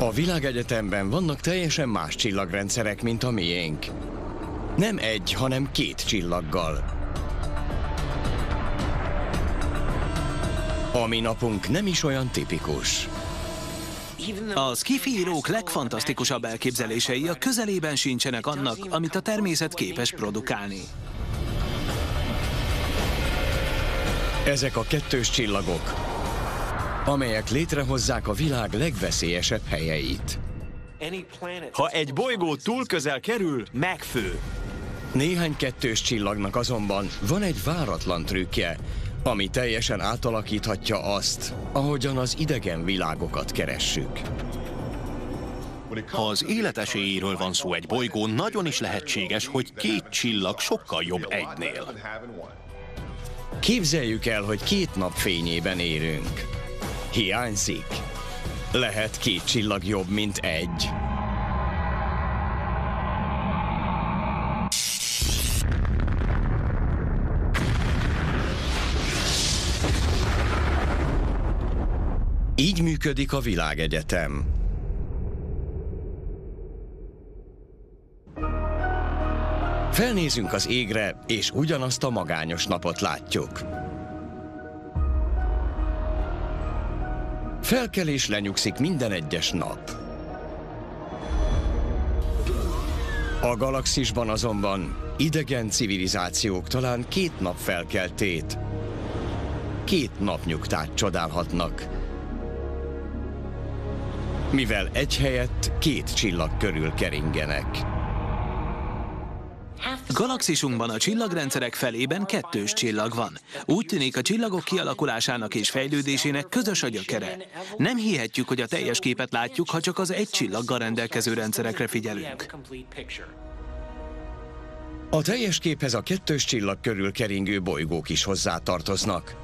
A világegyetemben vannak teljesen más csillagrendszerek, mint a miénk. Nem egy, hanem két csillaggal. A mi napunk nem is olyan tipikus. A skifi írók legfantasztikusabb elképzelései a közelében sincsenek annak, amit a természet képes produkálni. Ezek a kettős csillagok, amelyek létrehozzák a világ legveszélyesebb helyeit. Ha egy bolygó túl közel kerül, megfő. Néhány kettős csillagnak azonban van egy váratlan trükkje, ami teljesen átalakíthatja azt, ahogyan az idegen világokat keressük. Ha az élet esélyéről van szó egy bolygón, nagyon is lehetséges, hogy két csillag sokkal jobb egynél. Képzeljük el, hogy két nap fényében érünk. Hiányzik. Lehet két csillag jobb, mint egy. Így működik a világegyetem. Felnézünk az égre, és ugyanazt a magányos napot látjuk. Felkel és lenyugszik minden egyes nap. A galaxisban azonban idegen civilizációk talán két nap felkeltét, két napnyugtát csodálhatnak mivel egy helyett két csillag körül keringenek. Galaxisunkban a csillagrendszerek felében kettős csillag van. Úgy tűnik a csillagok kialakulásának és fejlődésének közös a gyökere. Nem hihetjük, hogy a teljes képet látjuk, ha csak az egy csillaggal rendelkező rendszerekre figyelünk. A teljes képhez a kettős csillag körül keringő bolygók is hozzátartoznak.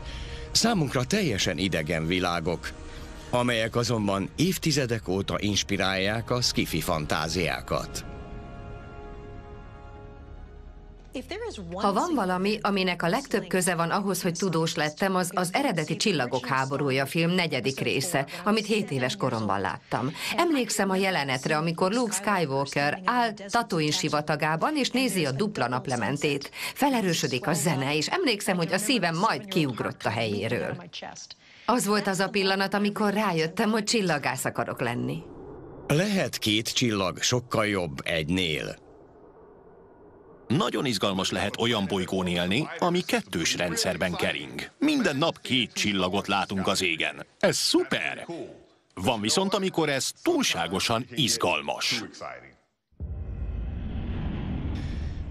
Számunkra teljesen idegen világok, amelyek azonban évtizedek óta inspirálják a skifi fantáziákat. Ha van valami, aminek a legtöbb köze van ahhoz, hogy tudós lettem, az az eredeti Csillagok háborúja film negyedik része, amit 7 éves koromban láttam. Emlékszem a jelenetre, amikor Luke Skywalker áll Tatooine sivatagában, és nézi a dupla naplementét. Felerősödik a zene, és emlékszem, hogy a szívem majd kiugrott a helyéről. Az volt az a pillanat, amikor rájöttem, hogy csillagász akarok lenni. Lehet két csillag sokkal jobb egynél. Nagyon izgalmas lehet olyan bolygón élni, ami kettős rendszerben kering. Minden nap két csillagot látunk az égen. Ez szuper! Van viszont, amikor ez túlságosan izgalmas.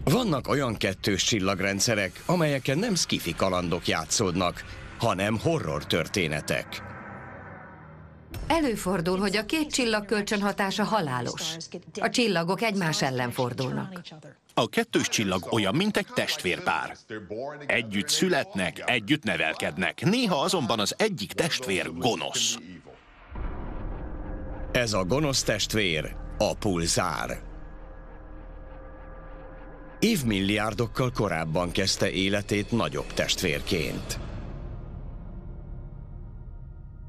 Vannak olyan kettős csillagrendszerek, amelyeken nem skifi kalandok játszódnak, hanem horror történetek. Előfordul, hogy a két csillag kölcsönhatása halálos. A csillagok egymás ellen fordulnak. A kettős csillag olyan, mint egy testvérpár. Együtt születnek, együtt nevelkednek. Néha azonban az egyik testvér gonosz. Ez a gonosz testvér a pulzár. Évmilliárdokkal korábban kezdte életét nagyobb testvérként.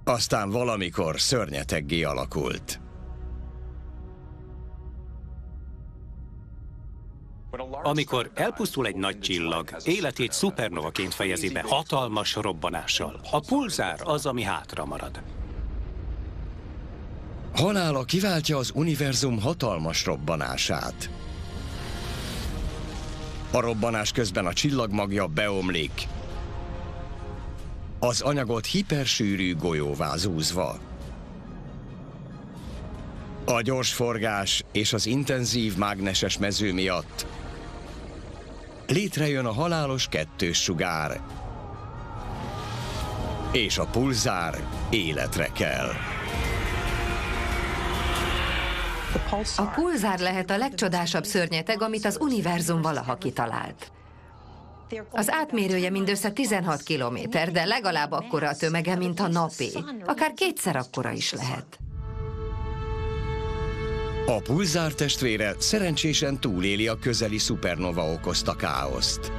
Aztán valamikor szörnyeteggé alakult. Amikor elpusztul egy nagy csillag, életét szupernovaként fejezi be hatalmas robbanással. A pulzár az, ami hátra marad. Halála kiváltja az univerzum hatalmas robbanását. A robbanás közben a csillagmagja beomlik, az anyagot hipersűrű golyóvá zúzva. A gyors forgás és az intenzív mágneses mező miatt létrejön a halálos kettős sugár, és a pulzár életre kell. A pulzár lehet a legcsodásabb szörnyeteg, amit az univerzum valaha kitalált. Az átmérője mindössze 16 kilométer, de legalább akkora a tömege, mint a napé. Akár kétszer akkora is lehet. A pulzár testvére szerencsésen túléli a közeli szupernova okozta káoszt.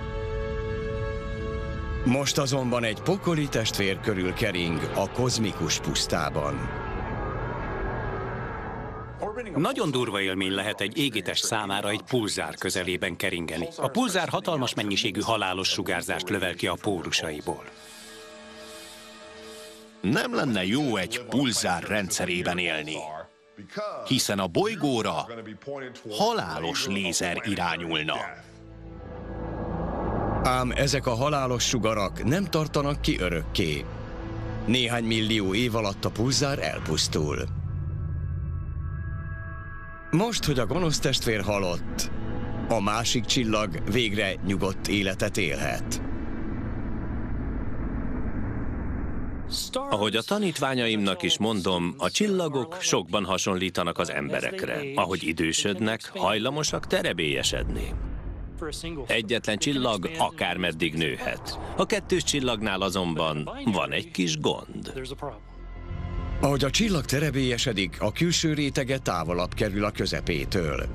Most azonban egy pokoli testvér körül kering a kozmikus pusztában. Nagyon durva élmény lehet egy égitest számára egy pulzár közelében keringeni. A pulzár hatalmas mennyiségű halálos sugárzást lövel ki a pórusaiból. Nem lenne jó egy pulzár rendszerében élni, hiszen a bolygóra halálos lézer irányulna. Ám ezek a halálos sugarak nem tartanak ki örökké. Néhány millió év alatt a pulzár elpusztul. Most, hogy a gonosz testvér halott, a másik csillag végre nyugodt életet élhet. Ahogy a tanítványaimnak is mondom, a csillagok sokban hasonlítanak az emberekre. Ahogy idősödnek, hajlamosak terebélyesedni. Egyetlen csillag akármeddig nőhet. A kettős csillagnál azonban van egy kis gond. Ahogy a csillag terebélyesedik, a külső rétege távolabb kerül a közepétől.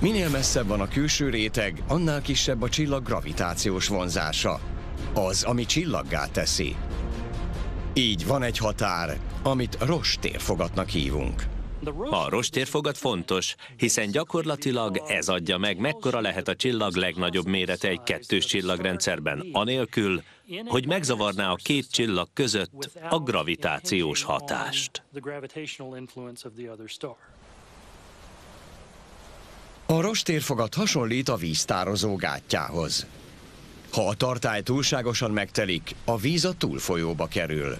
Minél messzebb van a külső réteg, annál kisebb a csillag gravitációs vonzása. Az, ami csillaggá teszi. Így van egy határ, amit rostérfogatnak hívunk. A rostérfogat fontos, hiszen gyakorlatilag ez adja meg, mekkora lehet a csillag legnagyobb mérete egy kettős csillagrendszerben, anélkül, hogy megzavarná a két csillag között a gravitációs hatást. A rostérfogat hasonlít a víztározó gátjához. Ha a tartály túlságosan megtelik, a víz a túlfolyóba kerül.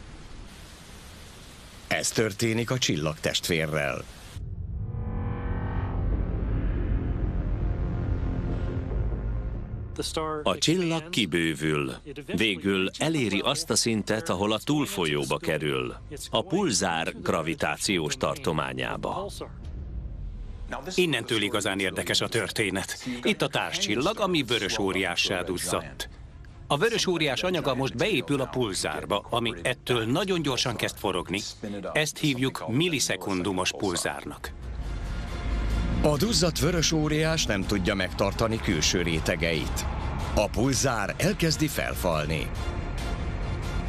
Ez történik a csillagtestvérrel. A csillag kibővül. Végül eléri azt a szintet, ahol a túlfolyóba kerül. A pulzár gravitációs tartományába. Innentől igazán érdekes a történet. Itt a társcsillag, ami vörös óriássá duzzadt. A vörös óriás anyaga most beépül a pulzárba, ami ettől nagyon gyorsan kezd forogni. Ezt hívjuk millisekundumos pulzárnak. A duzzadt vörös óriás nem tudja megtartani külső rétegeit. A pulzár elkezdi felfalni.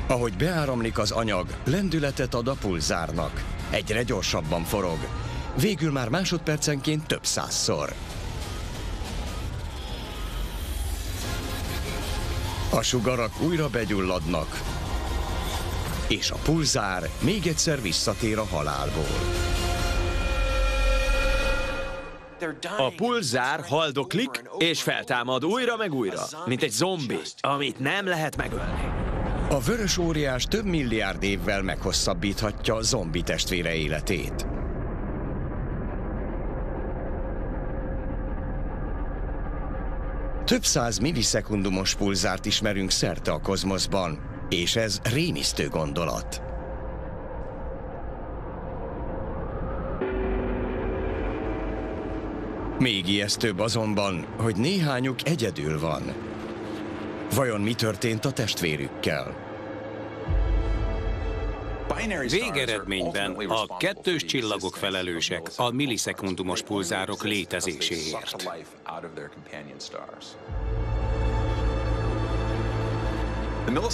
Ahogy beáramlik az anyag, lendületet ad a pulzárnak. Egyre gyorsabban forog. Végül már másodpercenként több százszor. A sugarak újra begyulladnak, és a pulzár még egyszer visszatér a halálból. A pulzár haldoklik és feltámad újra meg újra, mint egy zombi, amit nem lehet megölni. A vörös óriás több milliárd évvel meghosszabbíthatja zombi testvére életét. Több száz millisekundumos pulzárt ismerünk szerte a kozmoszban, és ez rémisztő gondolat. Még ijesztőbb azonban, hogy néhányuk egyedül van. Vajon mi történt a testvérükkel? Végeredményben a kettős csillagok felelősek a millisekundumos pulzárok létezéséért.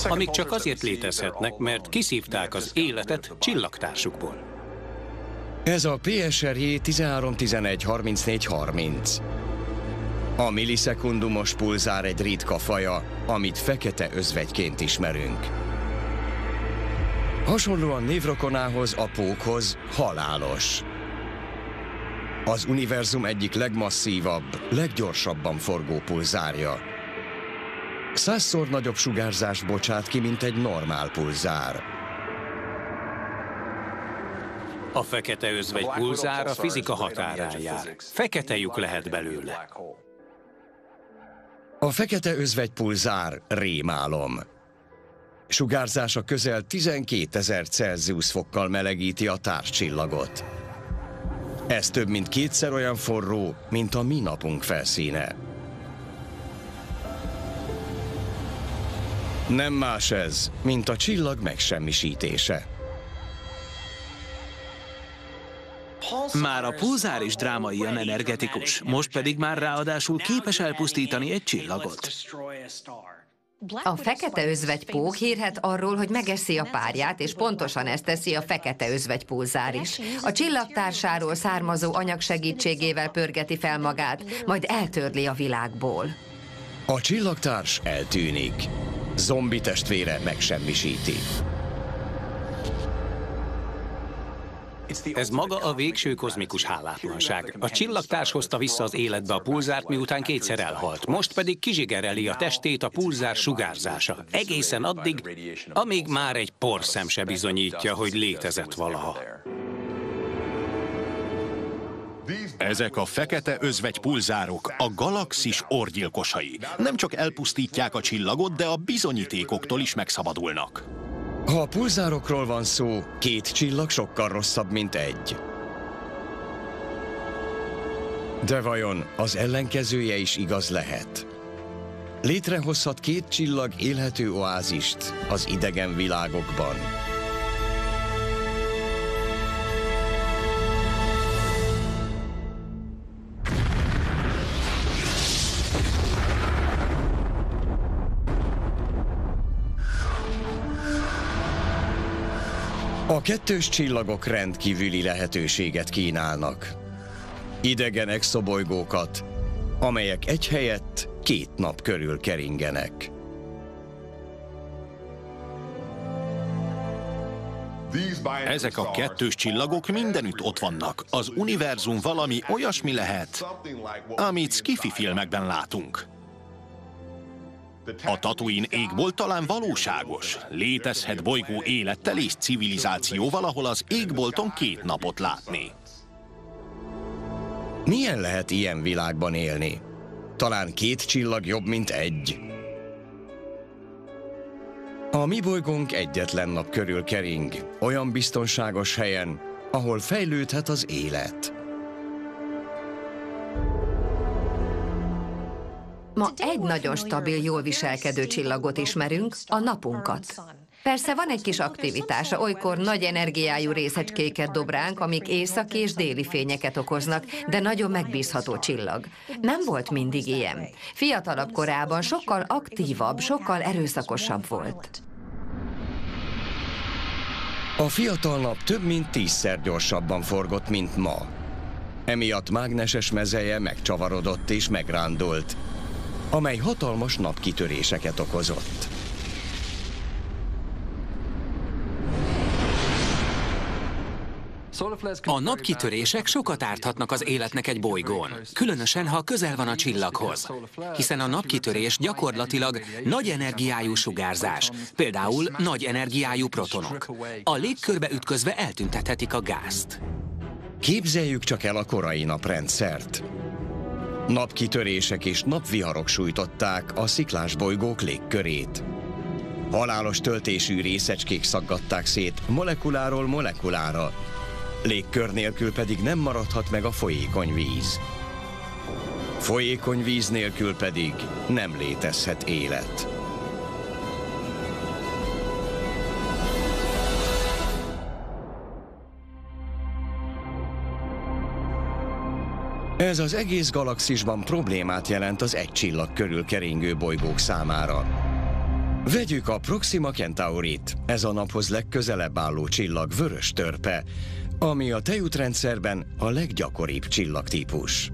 Amik csak azért létezhetnek, mert kiszívták az életet csillagtársukból. Ez a PSRJ 13113430. A millisekundumos pulzár egy ritka faja, amit fekete özvegyként ismerünk. Hasonlóan névrokonához, a pókhoz halálos. Az univerzum egyik legmasszívabb, leggyorsabban forgó pulzárja. Százszor nagyobb sugárzást bocsát ki, mint egy normál pulzár. A fekete özvegy pulzár a fizika határán jár. Fekete lyuk lehet belőle. A fekete özvegy pulzár rémálom. Sugárzása közel 12 ezer Celsius fokkal melegíti a társcsillagot. Ez több mint kétszer olyan forró, mint a mi napunk felszíne. Nem más ez, mint a csillag megsemmisítése. Már a pulzár is drámaian energetikus, most pedig már ráadásul képes elpusztítani egy csillagot. A fekete özvegypók hírhet arról, hogy megeszi a párját, és pontosan ezt teszi a fekete özvegypulzár is. A csillagtársáról származó anyag segítségével pörgeti fel magát, majd eltörli a világból. A csillagtárs eltűnik. Zombi testvére megsemmisíti. Ez maga a végső kozmikus hálátlanság. A csillagtárs hozta vissza az életbe a pulzárt, miután kétszer elhalt. Most pedig kizsigereli a testét a pulzár sugárzása. Egészen addig, amíg már egy porszem se bizonyítja, hogy létezett valaha. Ezek a fekete özvegy pulzárok a galaxis orgyilkosai. Nem csak elpusztítják a csillagot, de a bizonyítékoktól is megszabadulnak. Ha a pulzárokról van szó, két csillag sokkal rosszabb, mint egy. De vajon az ellenkezője is igaz lehet? Létrehozhat két csillag élhető oázist az idegen világokban. A kettős csillagok rendkívüli lehetőséget kínálnak. Idegen exobolygókat, amelyek egy helyett két nap körül keringenek. Ezek a kettős csillagok mindenütt ott vannak. Az univerzum valami olyasmi lehet, amit skifi filmekben látunk. A Tatooine égbolt talán valóságos. Létezhet bolygó élettel és civilizációval, ahol az égbolton két napot látni. Milyen lehet ilyen világban élni? Talán két csillag jobb, mint egy. A mi bolygónk egyetlen nap körül kering, olyan biztonságos helyen, ahol fejlődhet az élet. Ma egy nagyon stabil, jól viselkedő csillagot ismerünk, a napunkat. Persze van egy kis aktivitása, olykor nagy energiájú részecskéket dob ránk, amik északi és déli fényeket okoznak, de nagyon megbízható csillag. Nem volt mindig ilyen. Fiatalabb korában sokkal aktívabb, sokkal erőszakosabb volt. A fiatal nap több mint tízszer gyorsabban forgott, mint ma. Emiatt mágneses mezeje megcsavarodott és megrándult, amely hatalmas napkitöréseket okozott. A napkitörések sokat árthatnak az életnek egy bolygón, különösen ha közel van a csillaghoz, hiszen a napkitörés gyakorlatilag nagy energiájú sugárzás, például nagy energiájú protonok. A légkörbe ütközve eltüntethetik a gázt. Képzeljük csak el a korai naprendszert. Napkitörések és napviharok sújtották a sziklás bolygók légkörét. Halálos töltésű részecskék szaggatták szét molekuláról molekulára, légkör nélkül pedig nem maradhat meg a folyékony víz. Folyékony víz nélkül pedig nem létezhet élet. Ez az egész galaxisban problémát jelent az egy csillag körül keringő bolygók számára. Vegyük a Proxima Centaurit, ez a naphoz legközelebb álló csillag vörös törpe, ami a tejútrendszerben a leggyakoribb csillagtípus.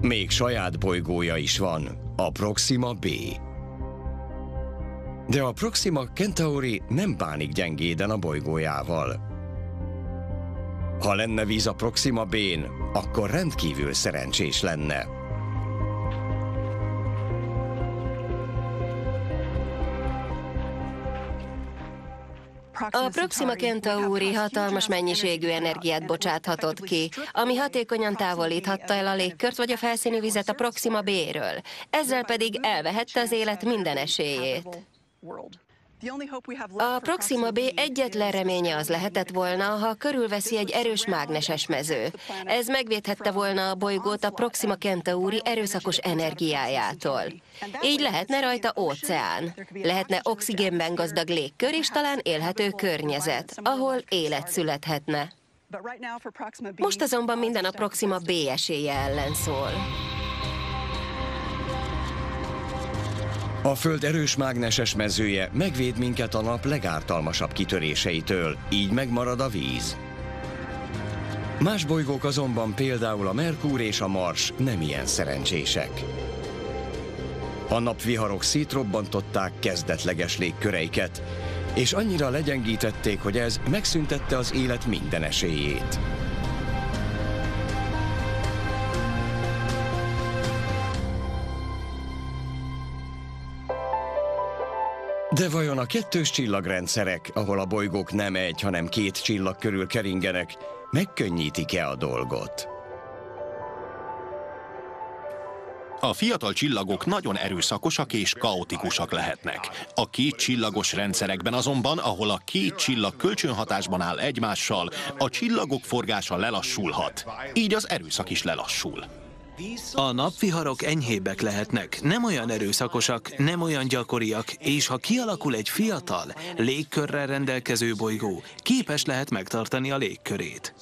Még saját bolygója is van, a Proxima B. De a Proxima Centauri nem bánik gyengéden a bolygójával. Ha lenne víz a Proxima B-n, akkor rendkívül szerencsés lenne. A Proxima Centauri hatalmas mennyiségű energiát bocsáthatott ki, ami hatékonyan távolíthatta el a légkört vagy a felszíni vizet a Proxima B-ről. Ezzel pedig elvehette az élet minden esélyét. A Proxima B egyetlen reménye az lehetett volna, ha körülveszi egy erős mágneses mező. Ez megvédhette volna a bolygót a Proxima Centauri erőszakos energiájától. Így lehetne rajta óceán, lehetne oxigénben gazdag légkör és talán élhető környezet, ahol élet születhetne. Most azonban minden a Proxima B esélye ellen szól. A Föld erős mágneses mezője megvéd minket a nap legártalmasabb kitöréseitől, így megmarad a víz. Más bolygók azonban például a Merkúr és a Mars nem ilyen szerencsések. A napviharok szétrobbantották kezdetleges légköreiket, és annyira legyengítették, hogy ez megszüntette az élet minden esélyét. De vajon a kettős csillagrendszerek, ahol a bolygók nem egy, hanem két csillag körül keringenek, megkönnyítik-e a dolgot? A fiatal csillagok nagyon erőszakosak és kaotikusak lehetnek. A két csillagos rendszerekben azonban, ahol a két csillag kölcsönhatásban áll egymással, a csillagok forgása lelassulhat. Így az erőszak is lelassul. A napviharok enyhébbek lehetnek, nem olyan erőszakosak, nem olyan gyakoriak, és ha kialakul egy fiatal, légkörrel rendelkező bolygó, képes lehet megtartani a légkörét.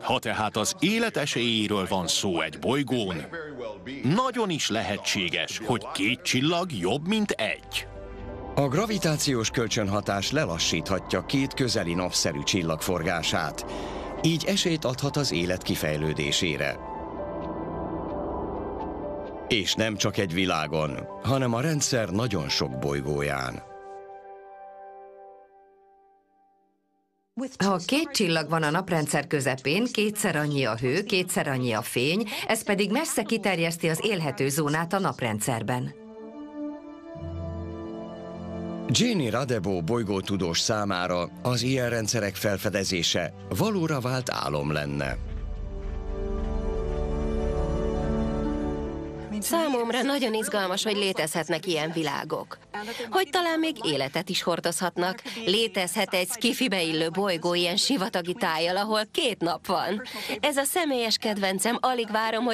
Ha tehát az élet esélyéről van szó egy bolygón, nagyon is lehetséges, hogy két csillag jobb, mint egy. A gravitációs kölcsönhatás lelassíthatja két közeli napszerű csillag forgását, így esélyt adhat az élet kifejlődésére. És nem csak egy világon, hanem a rendszer nagyon sok bolygóján. Ha két csillag van a naprendszer közepén, kétszer annyi a hő, kétszer annyi a fény, ez pedig messze kiterjeszti az élhető zónát a naprendszerben. Jenny Radebo bolygótudós számára az ilyen rendszerek felfedezése valóra vált álom lenne. Számomra nagyon izgalmas, hogy létezhetnek ilyen világok. Hogy talán még életet is hordozhatnak. Létezhet egy skifibe illő bolygó ilyen sivatagi tájjal, ahol két nap van. Ez a személyes kedvencem, alig várom, hogy